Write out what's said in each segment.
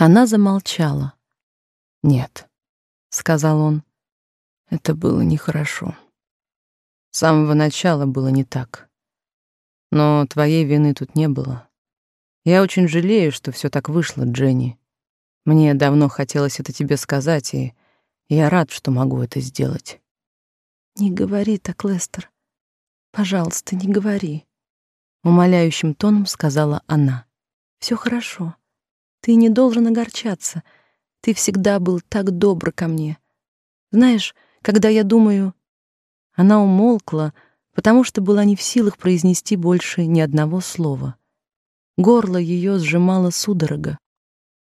Она замолчала. "Нет", сказал он. "Это было нехорошо. С самого начала было не так. Но твоей вины тут не было. Я очень жалею, что все так вышло, Дженни. Мне давно хотелось это тебе сказать, и я рад, что могу это сделать. Не говори так, Лестер. Пожалуйста, не говори, умоляющим тоном сказала она. Все хорошо. Ты не должен огорчаться. Ты всегда был так добр ко мне. Знаешь, когда я думаю, она умолкла, потому что была не в силах произнести больше ни одного слова. Горло ее сжимало судорога.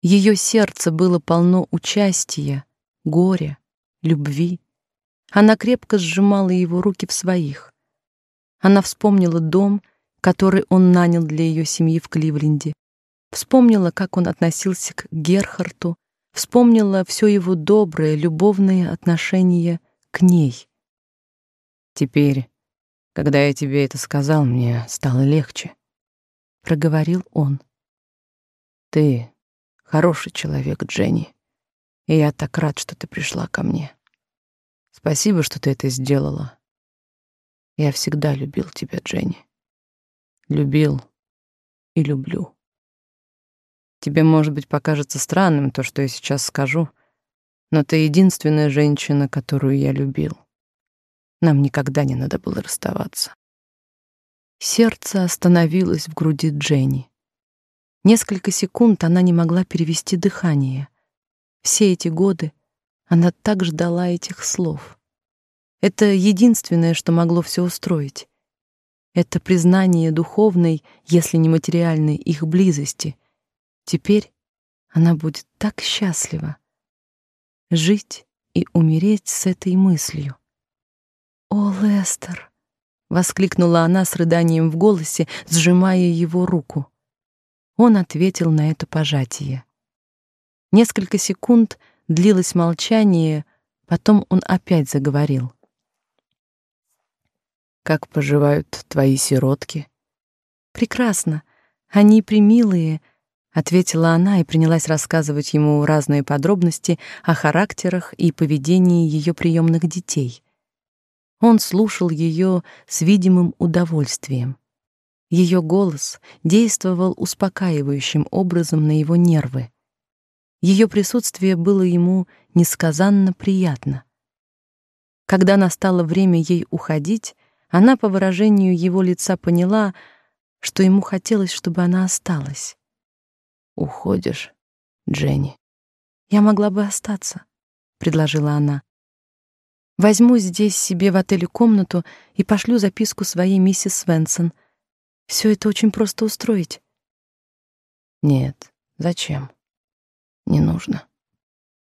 Ее сердце было полно участия, горя, любви. Она крепко сжимала его руки в своих. Она вспомнила дом, который он нанял для ее семьи в Кливленде. Вспомнила, как он относился к Герхарту, вспомнила все его доброе, любовное отношение к ней. Теперь, когда я тебе это сказал, мне стало легче, проговорил он. Ты хороший человек, Дженни. И я так рад, что ты пришла ко мне. Спасибо, что ты это сделала. Я всегда любил тебя, Дженни. Любил и люблю. Тебе, может быть, покажется странным то, что я сейчас скажу, но ты единственная женщина, которую я любил. Нам никогда не надо было расставаться. Сердце остановилось в груди Дженни. Несколько секунд она не могла перевести дыхание. Все эти годы она так ждала этих слов. Это единственное, что могло все устроить. Это признание духовной, если не материальной, их близости. Теперь она будет так счастлива жить и умереть с этой мыслью. «О, Лестер!» — воскликнула она с рыданием в голосе, сжимая его руку. Он ответил на это пожатие. Несколько секунд длилось молчание, потом он опять заговорил. «Как поживают твои сиротки?» «Прекрасно. Они примилые», — ответила она и принялась рассказывать ему разные подробности о характерах и поведении ее приемных детей — он слушал ее с видимым удовольствием. Ее голос действовал успокаивающим образом на его нервы. Ее присутствие было ему несказанно приятно. Когда настало время ей уходить, она по выражению его лица поняла, что ему хотелось, чтобы она осталась. Уходишь, Дженни. Я могла бы остаться, предложила она. Возьму здесь себе в отеле комнату и пошлю записку своей миссис Свенсон. Все это очень просто устроить. Нет, зачем? Не нужно,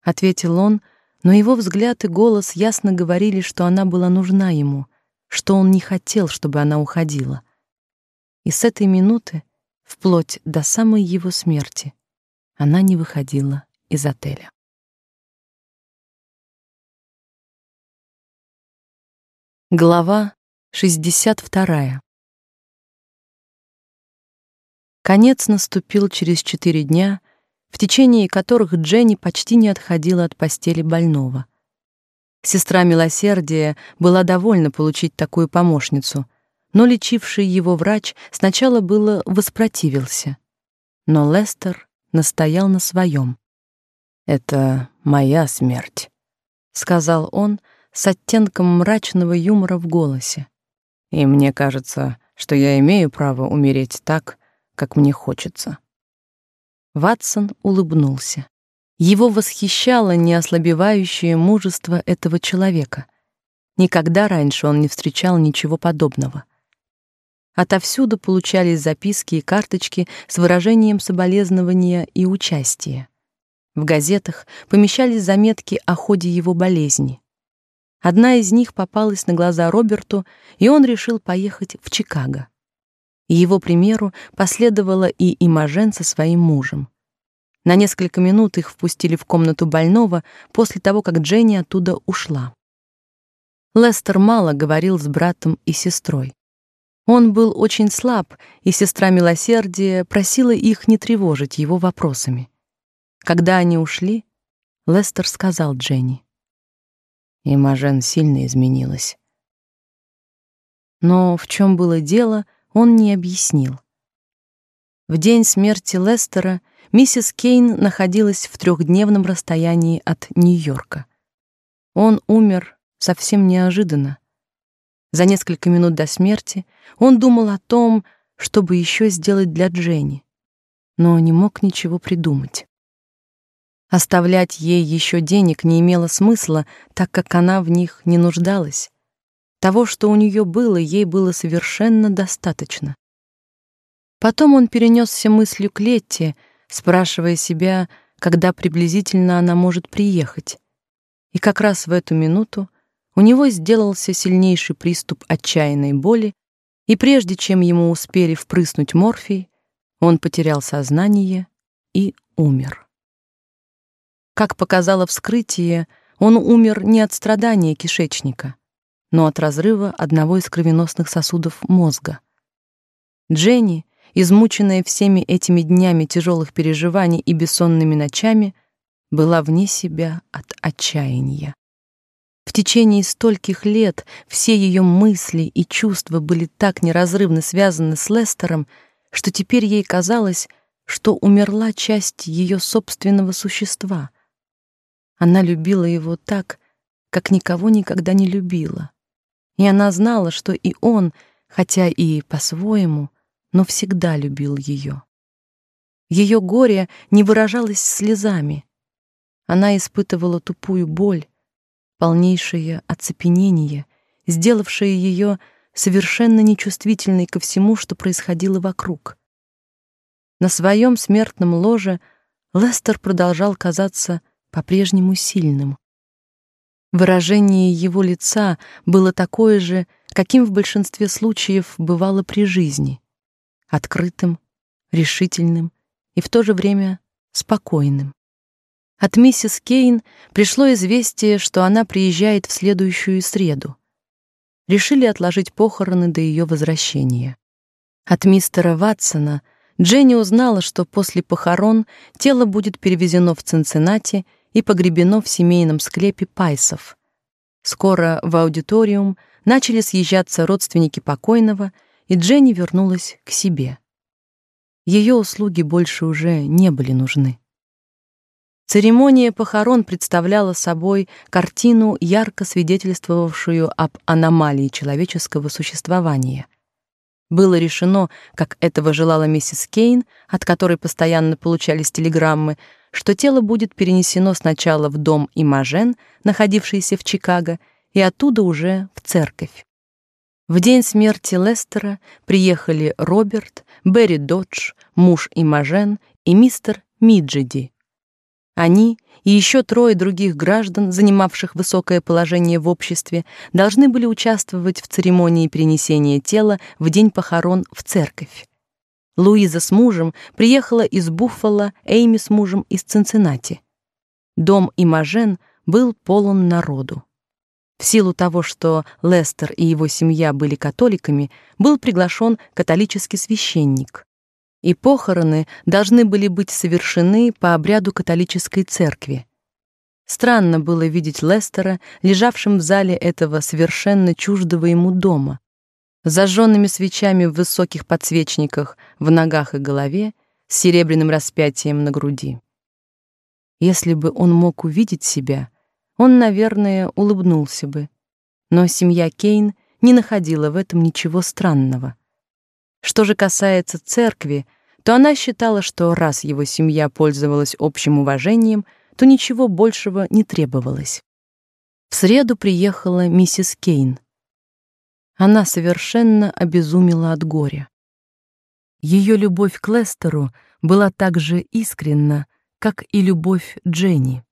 ответил он, но его взгляд и голос ясно говорили, что она была нужна ему, что он не хотел, чтобы она уходила. И с этой минуты, вплоть до самой его смерти, она не выходила из отеля. Глава 62. Конец наступил через четыре дня, в течение которых Дженни почти не отходила от постели больного. Сестра милосердия была довольна получить такую помощницу, но лечивший его врач сначала было воспротивился. Но Лестер настоял на своем. «Это моя смерть», — сказал он, — с оттенком мрачного юмора в голосе. И мне кажется, что я имею право умереть так, как мне хочется. Ватсон улыбнулся. Его восхищало неослабевающее мужество этого человека. Никогда раньше он не встречал ничего подобного. Отовсюду получались записки и карточки с выражением соболезнования и участия. В газетах помещались заметки о ходе его болезни. Одна из них попалась на глаза Роберту, и он решил поехать в Чикаго. Его примеру последовала и Имажен со своим мужем. На несколько минут их впустили в комнату больного после того, как Дженни оттуда ушла. Лестер мало говорил с братом и сестрой. Он был очень слаб, и сестра милосердия просила их не тревожить его вопросами. Когда они ушли, Лестер сказал Дженни. Имажен сильно изменилась. Но в чем было дело, он не объяснил. В день смерти Лестера миссис Кейн находилась в трехдневном расстоянии от Нью-Йорка. Он умер совсем неожиданно. За несколько минут до смерти он думал о том, чтобы еще сделать для Дженни, но не мог ничего придумать. Оставлять ей еще денег не имело смысла, так как она в них не нуждалась. Того, что у нее было, ей было совершенно достаточно. Потом он перенесся мыслью к Летте, спрашивая себя, когда приблизительно она может приехать. И как раз в эту минуту у него сделался сильнейший приступ отчаянной боли, и прежде чем ему успели впрыснуть морфий, он потерял сознание и умер. Как показало вскрытие, он умер не от страдания кишечника, но от разрыва одного из кровеносных сосудов мозга. Дженни, измученная всеми этими днями тяжелых переживаний и бессонными ночами, была вне себя от отчаяния. В течение стольких лет все ее мысли и чувства были так неразрывно связаны с Лестером, что теперь ей казалось, что умерла часть ее собственного существа. Она любила его так, как никого никогда не любила. И она знала, что и он, хотя и по-своему, но всегда любил ее. Ее горе не выражалось слезами. Она испытывала тупую боль, полнейшее оцепенение, сделавшее ее совершенно нечувствительной ко всему, что происходило вокруг. На своем смертном ложе Лестер продолжал казаться по-прежнему сильным. Выражение его лица было такое же, каким в большинстве случаев бывало при жизни: открытым, решительным и в то же время спокойным. От миссис Кейн пришло известие, что она приезжает в следующую среду. Решили отложить похороны до ее возвращения. От мистера Ватсона Дженни узнала, что после похорон тело будет перевезено в Цинциннати и погребено в семейном склепе Пайсов. Скоро в аудиториум начали съезжаться родственники покойного, и Дженни вернулась к себе. Ее услуги больше уже не были нужны. Церемония похорон представляла собой картину, ярко свидетельствовавшую об аномалии человеческого существования. Было решено, как этого желала миссис Кейн, от которой постоянно получались телеграммы, что тело будет перенесено сначала в дом Имажен, находившийся в Чикаго, и оттуда уже в церковь. В день смерти Лестера приехали Роберт, Берри Додж, муж Имажен и мистер Миджеди. Они и еще трое других граждан, занимавших высокое положение в обществе, должны были участвовать в церемонии перенесения тела в день похорон в церковь. Луиза с мужем приехала из Буффало, Эйми с мужем из Цинциннати. Дом Имажен был полон народу. В силу того, что Лестер и его семья были католиками, был приглашен католический священник. И похороны должны были быть совершены по обряду католической церкви. Странно было видеть Лестера лежавшим в зале этого совершенно чуждого ему дома, с зажженными свечами в высоких подсвечниках в ногах и голове, с серебряным распятием на груди. Если бы он мог увидеть себя, он, наверное, улыбнулся бы. Но семья Кейн не находила в этом ничего странного. Что же касается церкви, то она считала, что раз его семья пользовалась общим уважением, то ничего большего не требовалось. В среду приехала миссис Кейн. Она совершенно обезумела от горя. Ее любовь к Лестеру была так же искренна, как и любовь Дженни.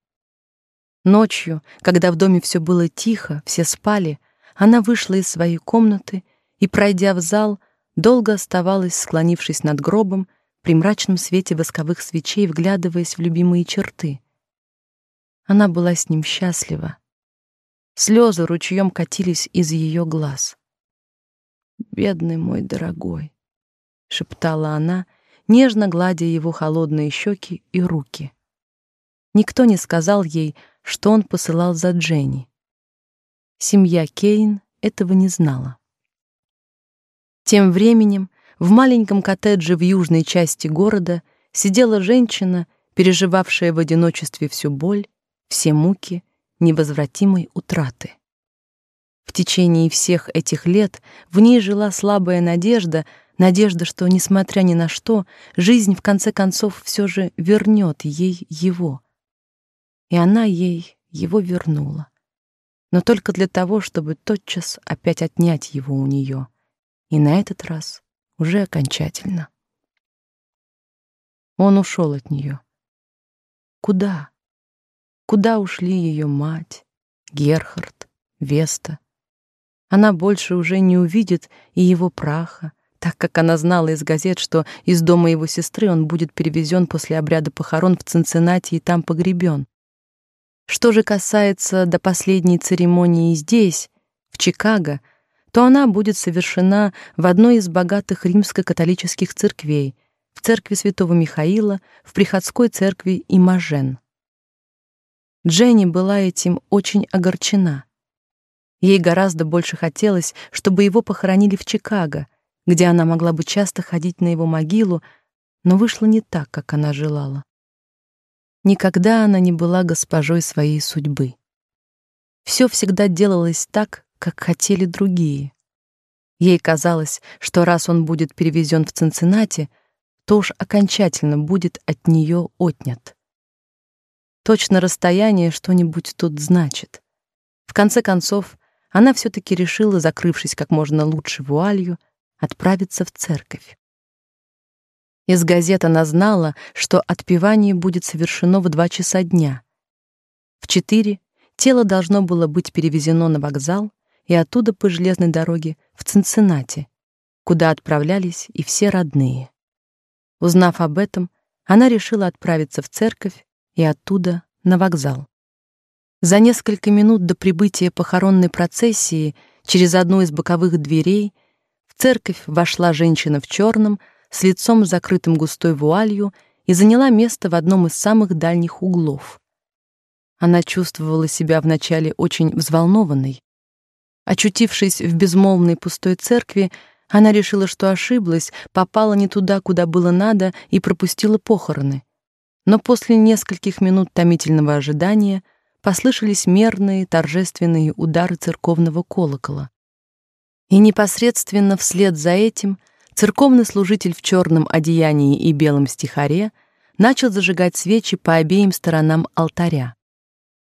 Ночью, когда в доме все было тихо, все спали, она вышла из своей комнаты и, пройдя в зал, долго оставалась, склонившись над гробом, при мрачном свете восковых свечей, вглядываясь в любимые черты. Она была с ним счастлива. Слезы ручьем катились из ее глаз бедный мой дорогой, шептала она, нежно гладя его холодные щеки и руки. Никто не сказал ей, что он посылал за Дженни. Семья Кейн этого не знала. Тем временем в маленьком коттедже в южной части города сидела женщина, переживавшая в одиночестве всю боль, все муки невозвратимой утраты. В течение всех этих лет в ней жила слабая надежда, надежда, что несмотря ни на что, жизнь в конце концов все же вернет ей его. И она ей его вернула. Но только для того, чтобы тотчас опять отнять его у нее. И на этот раз уже окончательно. Он ушел от нее. Куда? Куда ушли ее мать, Герхард, Веста? Она больше уже не увидит и его праха, так как она знала из газет, что из дома его сестры он будет перевезен после обряда похорон в Цинциннати и там погребен. Что же касается до последней церемонии здесь, в Чикаго, то она будет совершена в одной из богатых римско-католических церквей, в церкви Святого Михаила, в приходской церкви Имажен. Дженни была этим очень огорчена. Ей гораздо больше хотелось, чтобы его похоронили в Чикаго, где она могла бы часто ходить на его могилу, но вышло не так, как она желала. Никогда она не была госпожой своей судьбы. Все всегда делалось так, как хотели другие. Ей казалось, что раз он будет перевезен в Цинциннати, то уж окончательно будет от нее отнят. Точно расстояние что-нибудь тут значит. В конце концов, она все таки решила, закрывшись как можно лучше вуалью, отправиться в церковь. Из газет она знала, что отпевание будет совершено в два часа дня. В четыре тело должно было быть перевезено на вокзал и оттуда по железной дороге в Цинциннати, куда отправлялись и все родные. Узнав об этом, она решила отправиться в церковь и оттуда на вокзал. За несколько минут до прибытия похоронной процессии через одну из боковых дверей в церковь вошла женщина в черном с лицом закрытым густой вуалью и заняла место в одном из самых дальних углов. Она чувствовала себя вначале очень взволнованной. Очутившись в безмолвной пустой церкви, она решила, что ошиблась, попала не туда, куда было надо, и пропустила похороны. Но после нескольких минут томительного ожидания послышались мерные торжественные удары церковного колокола. И непосредственно вслед за этим церковный служитель в черном одеянии и белом стихаре начал зажигать свечи по обеим сторонам алтаря.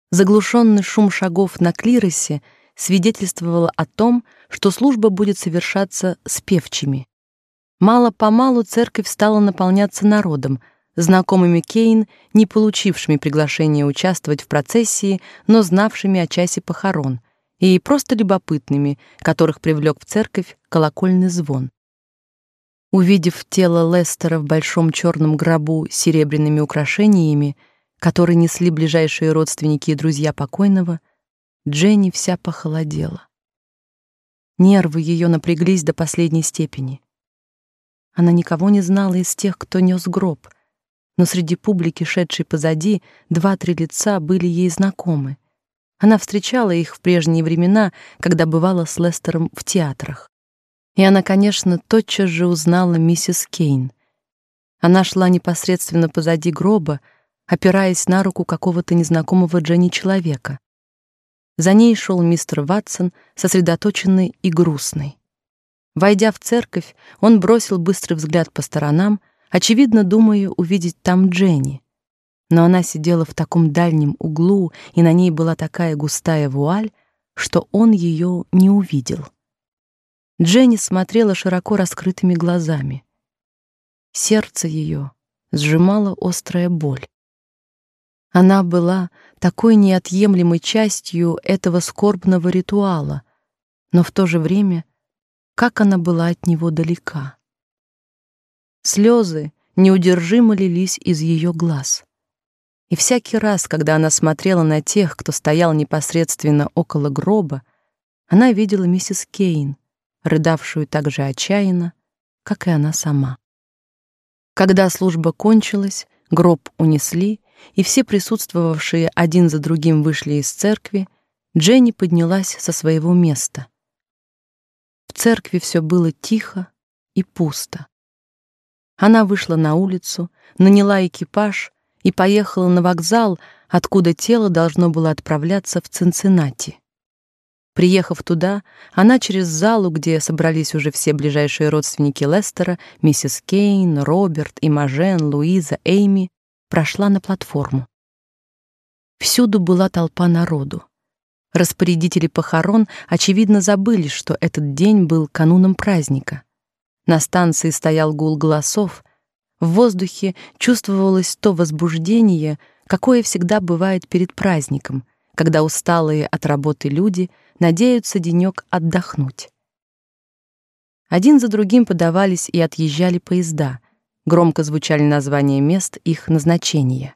Заглушенный шум шагов на клиросе — свидетельствовало о том, что служба будет совершаться с певчими. Мало-помалу церковь стала наполняться народом, знакомыми Кейн, не получившими приглашения участвовать в процессии, но знавшими о часе похорон, и просто любопытными, которых привлек в церковь колокольный звон. Увидев тело Лестера в большом черном гробу с серебряными украшениями, которые несли ближайшие родственники и друзья покойного, Дженни вся похолодела. Нервы ее напряглись до последней степени. Она никого не знала из тех, кто нес гроб, но среди публики, шедшей позади, два-три лица были ей знакомы. Она встречала их в прежние времена, когда бывала с Лестером в театрах. И она, конечно, тотчас же узнала миссис Кейн. Она шла непосредственно позади гроба, опираясь на руку какого-то незнакомого Дженни человека. За ней шел мистер Ватсон, сосредоточенный и грустный. Войдя в церковь, он бросил быстрый взгляд по сторонам, очевидно думая увидеть там Дженни. Но она сидела в таком дальнем углу, и на ней была такая густая вуаль, что он ее не увидел. Дженни смотрела широко раскрытыми глазами. Сердце ее сжимала острая боль. Она была такой неотъемлемой частью этого скорбного ритуала, но в то же время как она была от него далека. Слезы неудержимо лились из ее глаз. И всякий раз, когда она смотрела на тех, кто стоял непосредственно около гроба, она видела миссис Кейн, рыдавшую так же отчаянно, как и она сама. Когда служба кончилась, гроб унесли, и все присутствовавшие один за другим вышли из церкви, Дженни поднялась со своего места. В церкви все было тихо и пусто. Она вышла на улицу, наняла экипаж и поехала на вокзал, откуда тело должно было отправляться в Цинциннати. Приехав туда, она через залу, где собрались уже все ближайшие родственники Лестера, миссис Кейн, Роберт, Имажен, Луиза, Эйми, прошла на платформу. Всюду была толпа народу. Распорядители похорон очевидно забыли, что этот день был кануном праздника. На станции стоял гул голосов. В воздухе чувствовалось то возбуждение, какое всегда бывает перед праздником, когда усталые от работы люди надеются денек отдохнуть. Один за другим подавались и отъезжали поезда. Громко звучали названия мест их назначения.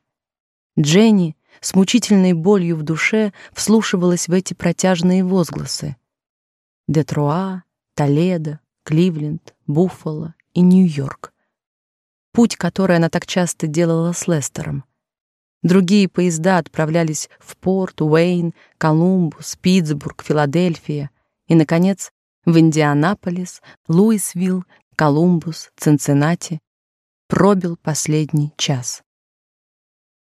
Дженни с мучительной болью в душе вслушивалась в эти протяжные возгласы. Детроа, Толедо, Кливленд, Буффало и Нью-Йорк. Путь, который она так часто делала с Лестером. Другие поезда отправлялись в Порт, Уэйн, Колумбус, Питтсбург, Филадельфия и, наконец, в Индианаполис, Луисвилл, Колумбус, Цинциннати. Пробил последний час.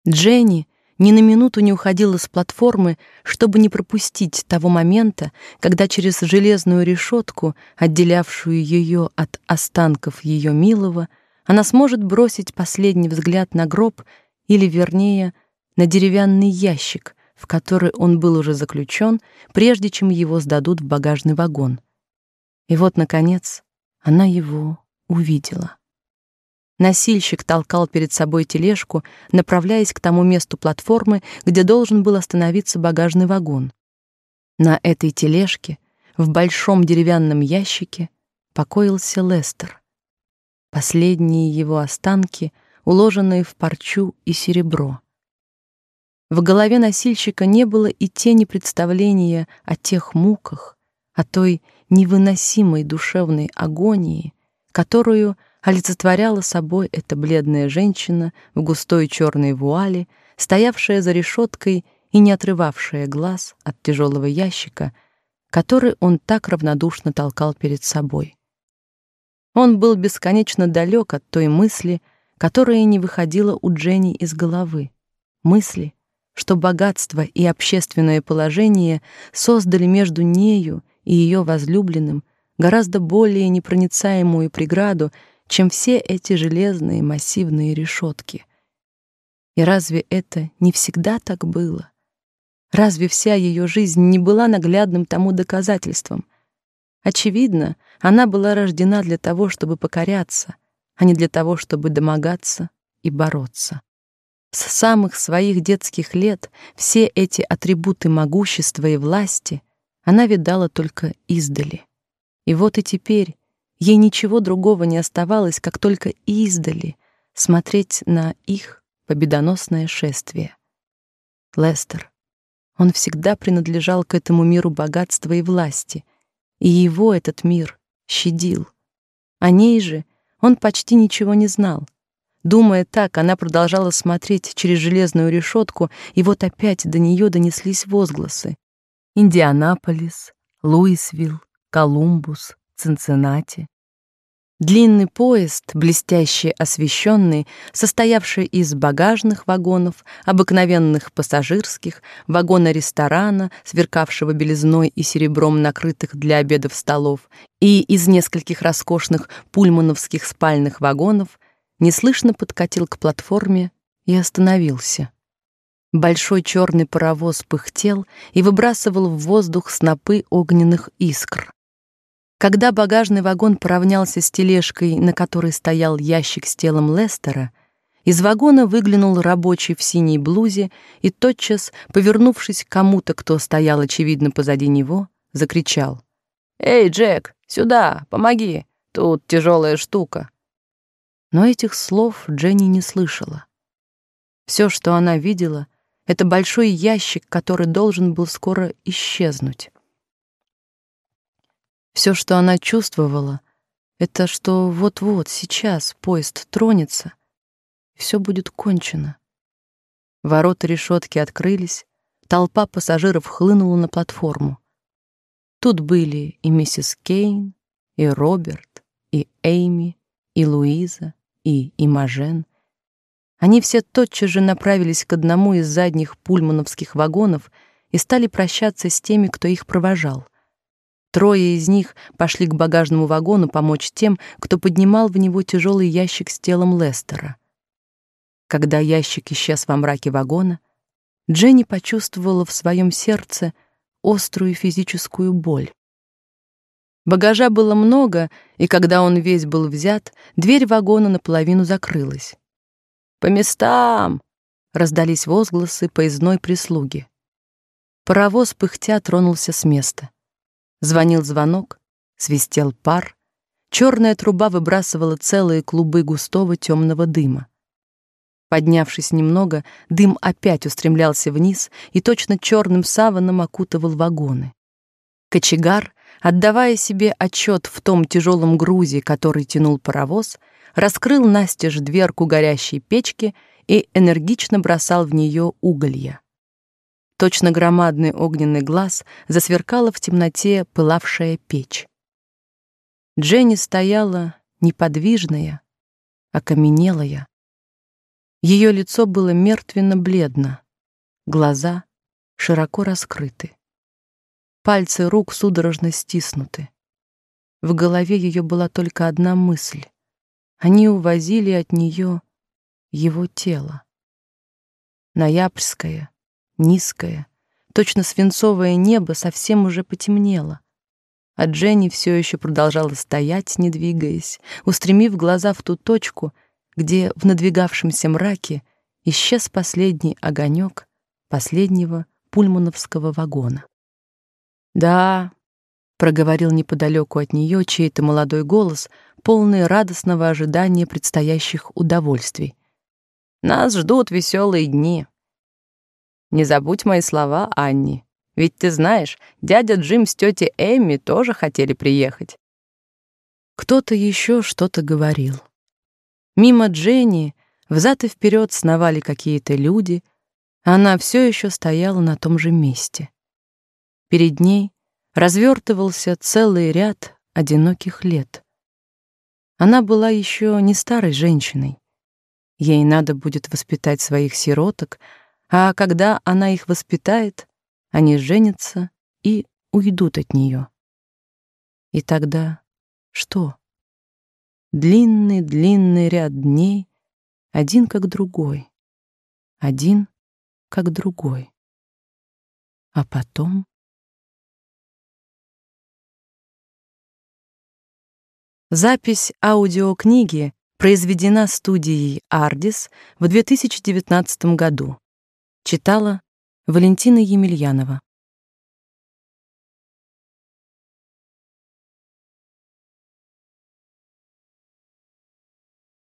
Дженни ни на минуту не уходила с платформы, чтобы не пропустить того момента, когда через железную решетку, отделявшую ее от останков ее милого, она сможет бросить последний взгляд на гроб или, вернее, на деревянный ящик, в который он был уже заключен, прежде чем его сдадут в багажный вагон. И вот, наконец, она его увидела. Носильщик толкал перед собой тележку, направляясь к тому месту платформы, где должен был остановиться багажный вагон. На этой тележке, в большом деревянном ящике, покоился Лестер. Последние его останки — уложенные в парчу и серебро. В голове носильщика не было и тени представления о тех муках, о той невыносимой душевной агонии, которую олицетворяла собой эта бледная женщина в густой черной вуале, стоявшая за решеткой и не отрывавшая глаз от тяжелого ящика, который он так равнодушно толкал перед собой. Он был бесконечно далек от той мысли, которая не выходила у Дженни из головы. Мысли, что богатство и общественное положение создали между нею и ее возлюбленным гораздо более непроницаемую преграду, чем все эти железные массивные решетки. И разве это не всегда так было? Разве вся ее жизнь не была наглядным тому доказательством? Очевидно, она была рождена для того, чтобы покоряться, а не для того, чтобы домогаться и бороться. С самых своих детских лет все эти атрибуты могущества и власти она видала только издали. И вот и теперь ей ничего другого не оставалось, как только издали смотреть на их победоносное шествие. Лестер. Он всегда принадлежал к этому миру богатства и власти, и его этот мир щадил. О ней же он почти ничего не знал. Думая так, она продолжала смотреть через железную решетку, и вот опять до нее донеслись возгласы. Индианаполис, Луисвилл, Колумбус, Цинциннати. Длинный поезд, блестяще освещенный, состоявший из багажных вагонов, обыкновенных пассажирских, вагона ресторана, сверкавшего белизной и серебром накрытых для обедов столов, и из нескольких роскошных пульмановских спальных вагонов, неслышно подкатил к платформе и остановился. Большой черный паровоз пыхтел и выбрасывал в воздух снопы огненных искр. Когда багажный вагон поравнялся с тележкой, на которой стоял ящик с телом Лестера, из вагона выглянул рабочий в синей блузе и тотчас, повернувшись к кому-то, кто стоял очевидно позади него, закричал: "Эй, Джек, сюда, помоги! Тут тяжелая штука". Но этих слов Дженни не слышала. Все, что она видела, это большой ящик, который должен был скоро исчезнуть. Все, что она чувствовала, это что вот-вот сейчас поезд тронется, и все будет кончено. Ворота решетки открылись, толпа пассажиров хлынула на платформу. Тут были и миссис Кейн, и Роберт, и Эйми, и Луиза, и Имажен. Они все тотчас же направились к одному из задних пульмановских вагонов и стали прощаться с теми, кто их провожал. Трое из них пошли к багажному вагону помочь тем, кто поднимал в него тяжелый ящик с телом Лестера. Когда ящик исчез во мраке вагона, Дженни почувствовала в своем сердце острую физическую боль. Багажа было много, и когда он весь был взят, дверь вагона наполовину закрылась. «По местам!» — раздались возгласы поездной прислуги. Паровоз пыхтя тронулся с места. Звонил звонок, свистел пар, черная труба выбрасывала целые клубы густого темного дыма. Поднявшись немного, дым опять устремлялся вниз и точно черным саваном окутывал вагоны. Кочегар, отдавая себе отчет в том тяжелом грузе, который тянул паровоз, раскрыл настежь дверку горящей печки и энергично бросал в нее уголья. Точно громадный огненный глаз засверкала в темноте пылавшая печь. Дженни стояла неподвижная, окаменелая. Ее лицо было мертвенно-бледно, глаза широко раскрыты. Пальцы рук судорожно стиснуты. В голове ее была только одна мысль. Они увозили от нее его тело. Ноябрьское, Низкое, точно свинцовое небо совсем уже потемнело. А Дженни все еще продолжала стоять, не двигаясь, устремив глаза в ту точку, где в надвигавшемся мраке исчез последний огонек последнего пульмановского вагона. «Да», — проговорил неподалеку от нее чей-то молодой голос, полный радостного ожидания предстоящих удовольствий. «Нас ждут веселые дни». Не забудь мои слова, Анни. Ведь ты знаешь, дядя Джим с тетей Эмми тоже хотели приехать. Кто-то еще что-то говорил. Мимо Дженни взад и вперед сновали какие-то люди, она все еще стояла на том же месте. Перед ней развертывался целый ряд одиноких лет. Она была еще не старой женщиной. Ей надо будет воспитать своих сироток, а когда она их воспитает, они женятся и уйдут от нее. И тогда что? Длинный-длинный ряд дней, один как другой, один как другой. А потом... Запись аудиокниги произведена студией «Ардис» в 2019 году. Читала Валентина Емельянова.